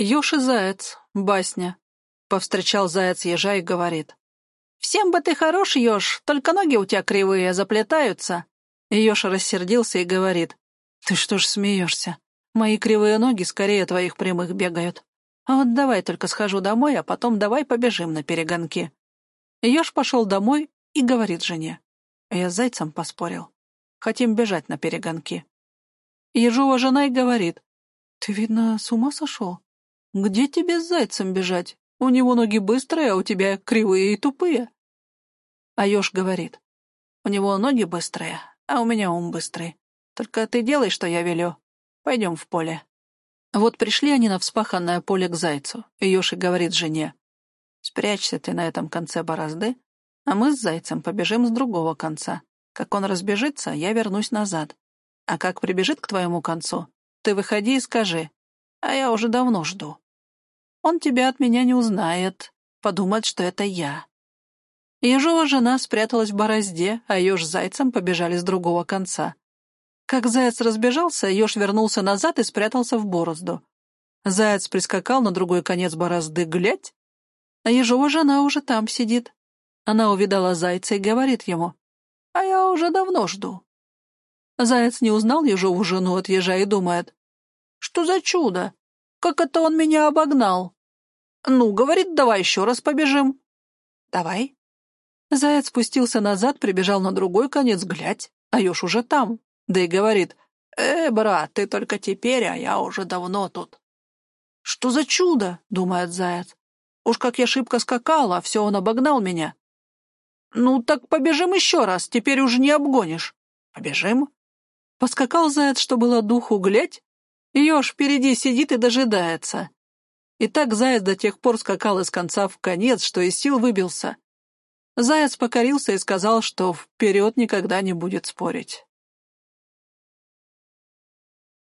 Ёж и заяц, басня. Повстречал заяц ежа и говорит. «Всем бы ты хорош, еж, только ноги у тебя кривые, заплетаются». Еж рассердился и говорит. «Ты что ж смеешься? Мои кривые ноги скорее твоих прямых бегают. А вот давай только схожу домой, а потом давай побежим на перегонки». Еж пошел домой и говорит жене. Я с зайцем поспорил. Хотим бежать на перегонки. Ежова жена и говорит. Ты, видно, с ума сошел? Где тебе с зайцем бежать? У него ноги быстрые, а у тебя кривые и тупые. А еж говорит. У него ноги быстрые, а у меня ум быстрый. Только ты делай, что я велю. Пойдем в поле. Вот пришли они на вспаханное поле к зайцу, и говорит жене. Спрячься ты на этом конце борозды, а мы с зайцем побежим с другого конца. Как он разбежится, я вернусь назад. А как прибежит к твоему концу, ты выходи и скажи, а я уже давно жду. Он тебя от меня не узнает, подумает, что это я. Ежова жена спряталась в борозде, а еж с зайцем побежали с другого конца. Как заяц разбежался, еж вернулся назад и спрятался в борозду. Заяц прискакал на другой конец борозды, глядь, а ежова жена уже там сидит. Она увидала зайца и говорит ему, «А я уже давно жду». Заяц не узнал ежову жену от ежа и думает, «Что за чудо? Как это он меня обогнал?» «Ну, — говорит, — давай еще раз побежим». «Давай». Заяц спустился назад, прибежал на другой конец, глядь, а еж уже там. Да и говорит, «Э, брат, ты только теперь, а я уже давно тут». «Что за чудо?» — думает заяц. «Уж как я шибко скакал, а все он обогнал меня». «Ну, так побежим еще раз, теперь уже не обгонишь». «Побежим?» Поскакал заяц, что было духу, глядь, еж впереди сидит и дожидается. И так заяц до тех пор скакал из конца в конец, что из сил выбился. Заяц покорился и сказал, что вперед никогда не будет спорить.